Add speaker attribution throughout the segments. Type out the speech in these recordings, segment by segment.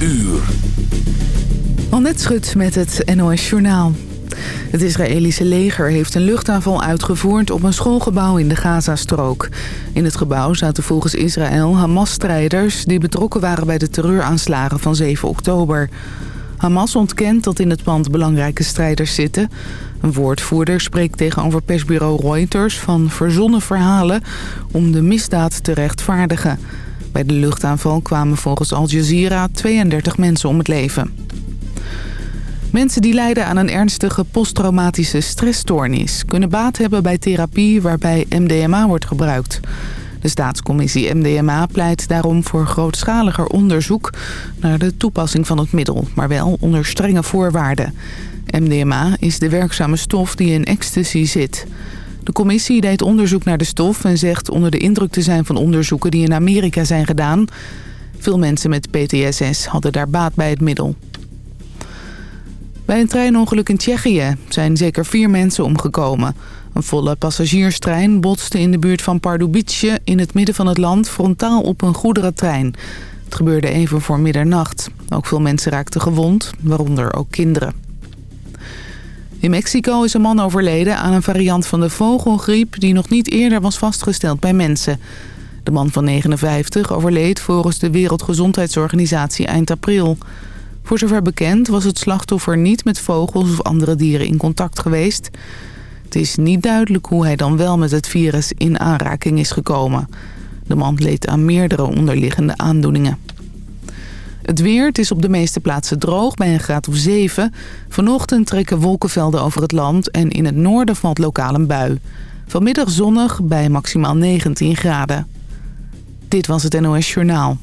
Speaker 1: uur.
Speaker 2: Annette Schut met het NOS Journaal. Het Israëlische leger heeft een luchtaanval uitgevoerd op een schoolgebouw in de Gazastrook. In het gebouw zaten volgens Israël Hamas-strijders... die betrokken waren bij de terreuraanslagen van 7 oktober. Hamas ontkent dat in het pand belangrijke strijders zitten. Een woordvoerder spreekt tegenover persbureau Reuters van verzonnen verhalen... om de misdaad te rechtvaardigen. Bij de luchtaanval kwamen volgens Al Jazeera 32 mensen om het leven. Mensen die lijden aan een ernstige posttraumatische stressstoornis... kunnen baat hebben bij therapie waarbij MDMA wordt gebruikt. De staatscommissie MDMA pleit daarom voor grootschaliger onderzoek... naar de toepassing van het middel, maar wel onder strenge voorwaarden. MDMA is de werkzame stof die in ecstasy zit... De commissie deed onderzoek naar de stof en zegt onder de indruk te zijn van onderzoeken die in Amerika zijn gedaan. Veel mensen met PTSS hadden daar baat bij het middel. Bij een treinongeluk in Tsjechië zijn zeker vier mensen omgekomen. Een volle passagierstrein botste in de buurt van Pardubice in het midden van het land frontaal op een goederentrein. Het gebeurde even voor middernacht. Ook veel mensen raakten gewond, waaronder ook kinderen. In Mexico is een man overleden aan een variant van de vogelgriep... die nog niet eerder was vastgesteld bij mensen. De man van 59 overleed volgens de Wereldgezondheidsorganisatie eind april. Voor zover bekend was het slachtoffer niet met vogels of andere dieren in contact geweest. Het is niet duidelijk hoe hij dan wel met het virus in aanraking is gekomen. De man leed aan meerdere onderliggende aandoeningen. Het weer, het is op de meeste plaatsen droog bij een graad of 7. Vanochtend trekken wolkenvelden over het land en in het noorden valt lokaal een bui. Vanmiddag zonnig bij maximaal 19 graden. Dit was het NOS Journaal.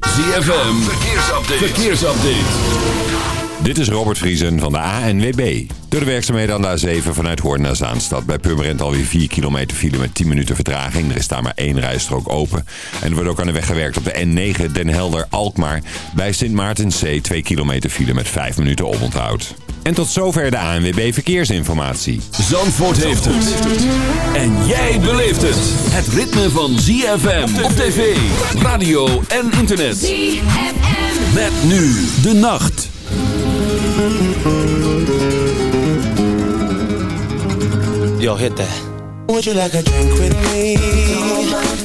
Speaker 1: ZFM, verkeersupdate. verkeersupdate.
Speaker 3: Dit is Robert Vriesen van de ANWB. Door de werkzaamheden aan de A7 vanuit Hoorn naar Zaanstad. Bij Purmerend alweer 4 kilometer file met 10 minuten vertraging. Er is daar maar één rijstrook open. En er wordt ook aan de weg gewerkt op de N9 Den Helder-Alkmaar. Bij Sint Maartenszee 2 kilometer file met 5 minuten oponthoud. En tot zover de ANWB Verkeersinformatie.
Speaker 1: Zandvoort heeft het. En jij beleeft het. Het ritme van ZFM op tv, radio en internet. ZFM. Met nu de nacht.
Speaker 4: Yo, hit that. Would you like a drink with me?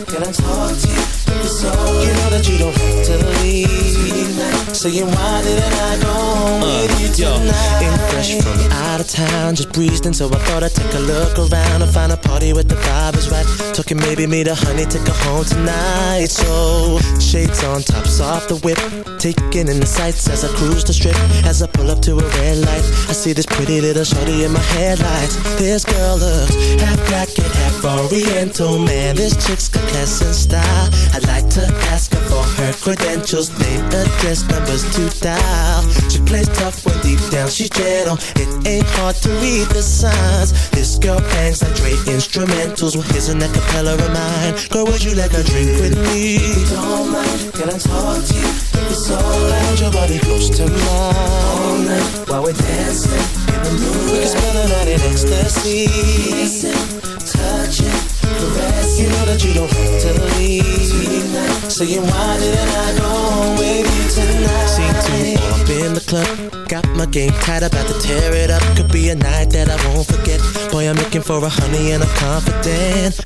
Speaker 4: Can I talk to you? You know that you don't have to leave. Saying why didn't I go home uh, with you tonight? Yo, fresh from out of town, just breezed in, so I thought I'd take a look around and find a party with the vibe is right. Talking maybe meet a honey, take her home tonight. So shades on, tops off the whip, taking in the sights as I cruise the strip. As I pull up to a red light, I see this pretty little shorty in my headlights. This girl looks half black and half oriental, man. This chick's got class and style. I'd like to ask her for her credentials, name, address, numbers dial. She plays tough when deep down she's gentle. It ain't hard to read the signs. This girl bangs like Dre instrumentals. Well, here's an acapella of mine. Girl, would you like a drink with me? Don't mind, can I talk to you? It's alright, your body close to mine. All night while we're dancing in the moonlight. We can spend the night in ecstasy. Kissing, touching, caressing. You know that you don't have to leave. Saying why didn't I go home with you tonight? Seen two all up in the club. Got my game tight, about to tear it up. Could be a night that I won't forget. Boy, I'm looking for a honey and I'm confident.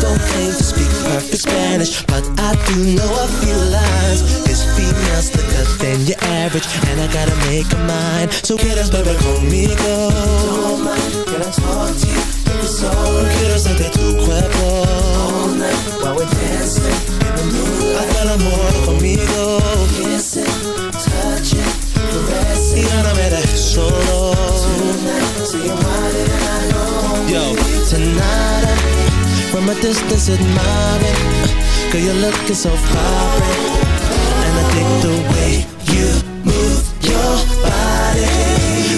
Speaker 4: Don't claim to speak perfect Spanish, but I do know a few lines. This female's slicker than your average, and I gotta make a mind. So us, baby, conmigo. Can I talk to you? Alright. Quiero sentir tu cuerpo. All night while we're dancing in the moonlight. Haz el amor conmigo. Kissing, touching, caressing. Y no me solo. Tonight, so you're mine and I know. Yo, tonight, from a distance admiring Girl, you're looking so foreign And I dig the way you move your body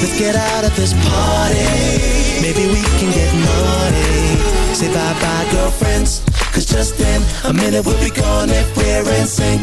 Speaker 4: Let's get out of this party. Maybe we can get naughty. Say bye-bye, girlfriends Cause just in a minute we'll be gone if we're in sync.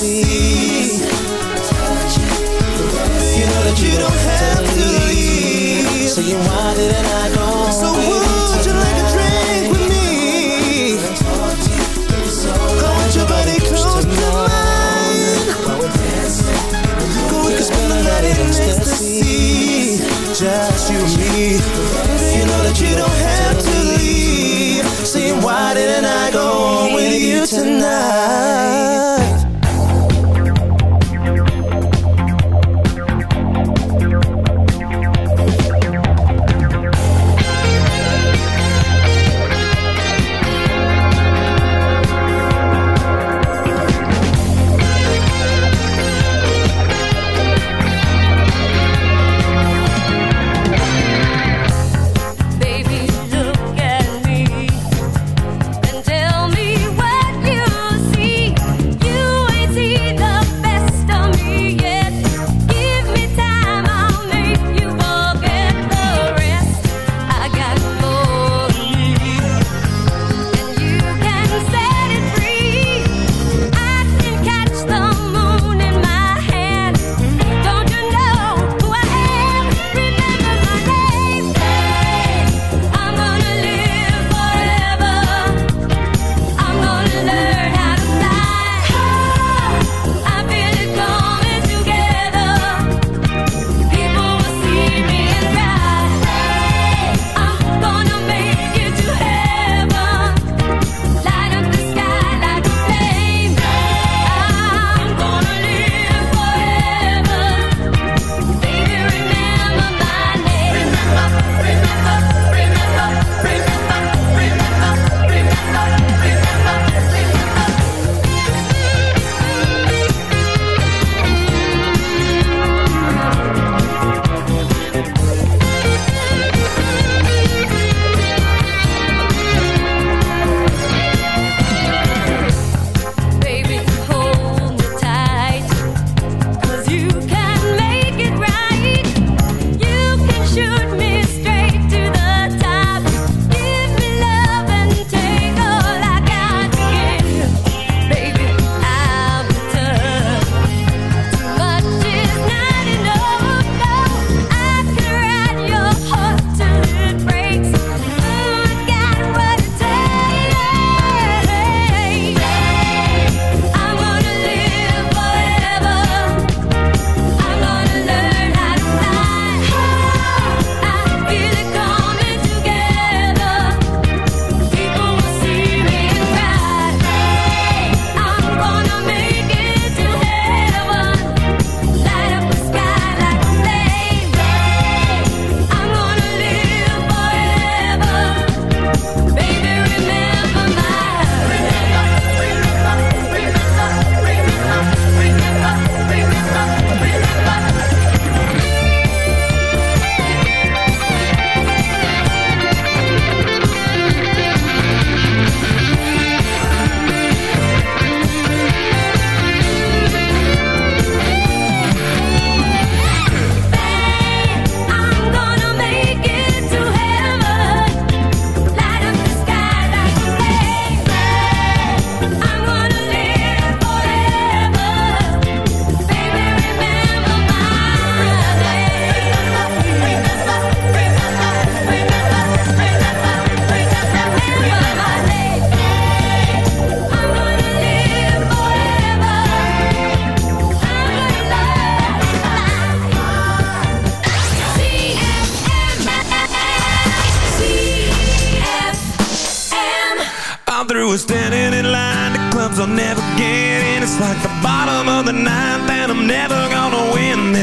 Speaker 5: see.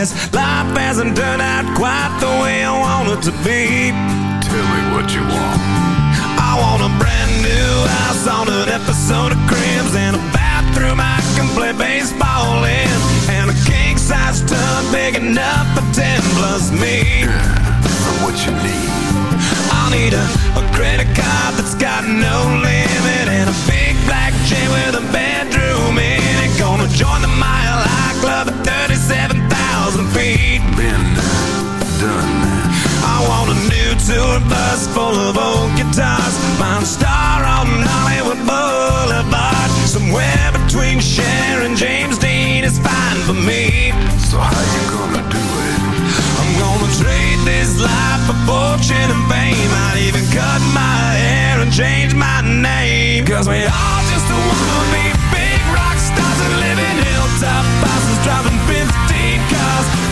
Speaker 6: says life hasn't turned out quite the way I wanted to be. Tell me what you want. I want a brand new house on an episode of Cribs and a bathroom I can play baseball in and a king size tub big enough for ten plus me.
Speaker 7: For what you need.
Speaker 6: I need a, a credit card that's got no limit and a big black chain with a bedroom in it. Gonna join the Mile High Club at 37 37,000 feet.
Speaker 7: Been done.
Speaker 6: I want a new tour bus full of old guitars. Mine star on Hollywood Boulevard. Somewhere between Cher and James Dean is fine for me.
Speaker 7: So how you gonna do it?
Speaker 6: I'm gonna trade this life for fortune and fame. I'd even cut my hair and change my name. Cause we all just wanna be big rock stars and live in hilltop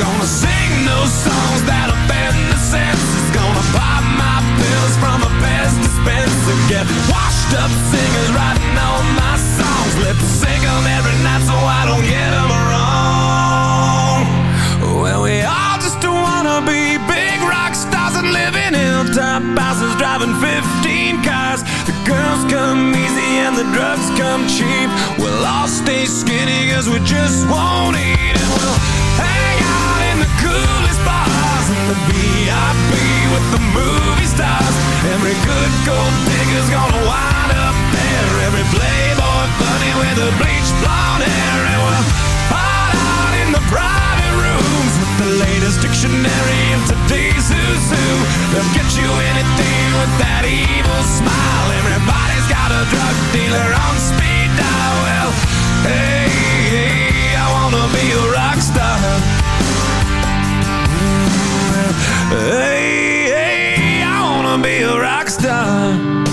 Speaker 6: Gonna sing those songs that offend the senses. Gonna my pills from a Pez dispenser. Get washed up singers writing all my songs. 'em every night so I don't get wrong. Well, we all just wanna be big rock stars and live in hilltop houses driving 15 cars. The girls come easy and the drugs come cheap. We'll all stay skinny cause we just won't eat and we'll hang out in the coolest bars in the VIP with the movie stars. Every good gold digger's gonna wind up there. Every playboy bunny with a bleached blonde hair and we'll out in the private rooms with the latest dictionary of today's who's who. They'll get you anything with that evil smile. Everybody's got a drug dealer on speed dial. Well, hey, hey, I wanna be a rock star. Hey, hey, I wanna be a rock star.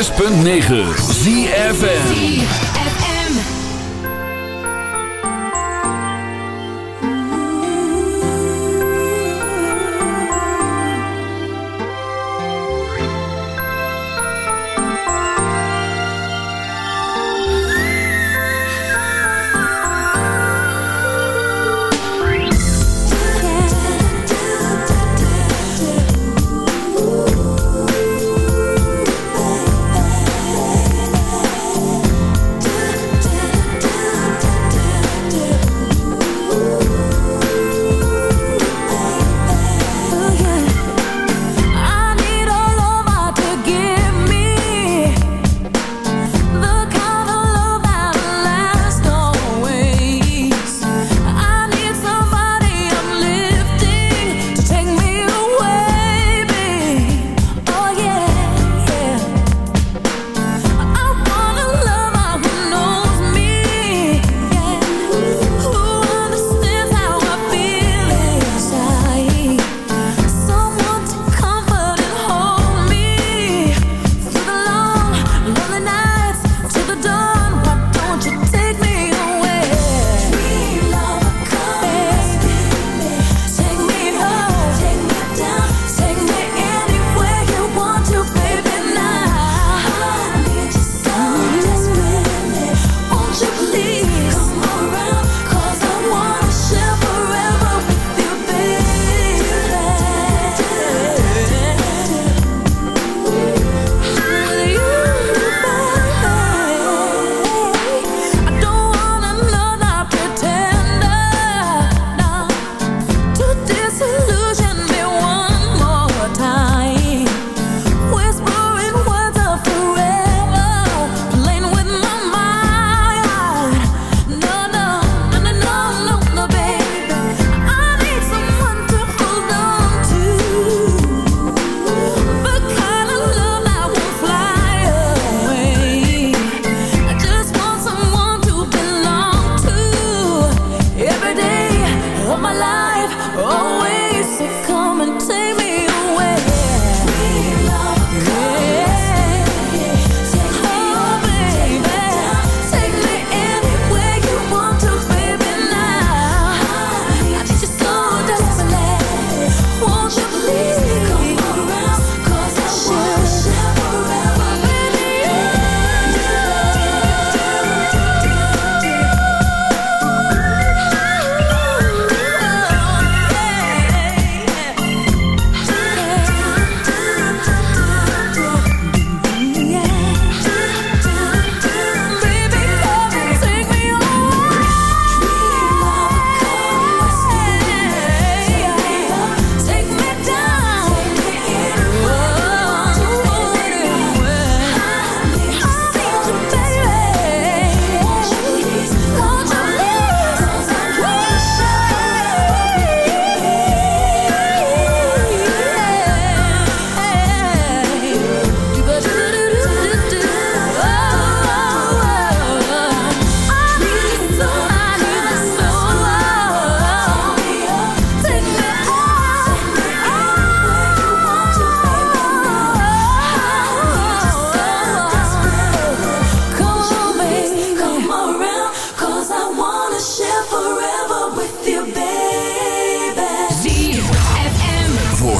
Speaker 5: 106.9 ZFN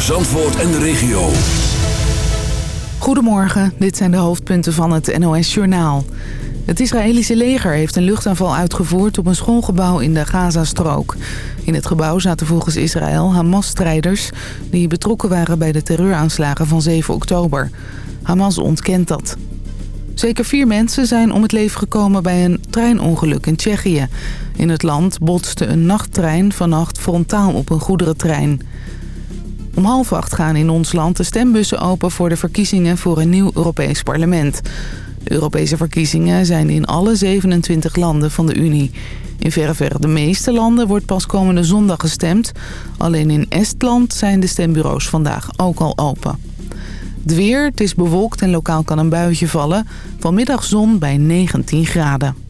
Speaker 1: voor Zandvoort en de regio.
Speaker 2: Goedemorgen, dit zijn de hoofdpunten van het NOS-journaal. Het Israëlische leger heeft een luchtaanval uitgevoerd op een schoolgebouw in de Gazastrook. In het gebouw zaten volgens Israël Hamas-strijders... die betrokken waren bij de terreuraanslagen van 7 oktober. Hamas ontkent dat. Zeker vier mensen zijn om het leven gekomen bij een treinongeluk in Tsjechië. In het land botste een nachttrein vannacht frontaal op een goederentrein. Om half acht gaan in ons land de stembussen open voor de verkiezingen voor een nieuw Europees parlement. De Europese verkiezingen zijn in alle 27 landen van de Unie. In verre de meeste landen wordt pas komende zondag gestemd. Alleen in Estland zijn de stembureaus vandaag ook al open. Het weer, het is bewolkt en lokaal kan een buitje vallen. Vanmiddag zon bij 19 graden.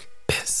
Speaker 8: is.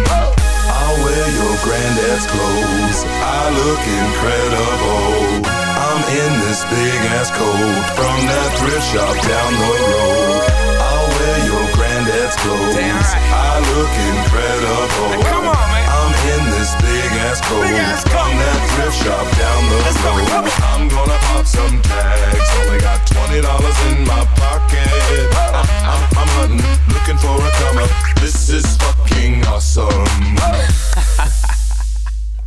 Speaker 7: I'll wear your granddad's clothes. I look incredible. I'm in this big ass coat from that thrift shop down the road. I'll wear your granddad's clothes.
Speaker 8: Right.
Speaker 7: I look incredible.
Speaker 8: Come on, man.
Speaker 7: I'm in this big ass coat
Speaker 8: Big ass coat.
Speaker 7: from that thrift shop down the
Speaker 8: Let's
Speaker 7: road. I'm gonna pop some tags. Only got twenty dollars in my pocket. I'm, I'm, I'm hunting, looking for a come up. This is fucking awesome.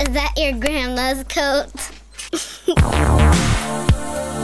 Speaker 9: Is that your grandma's coat?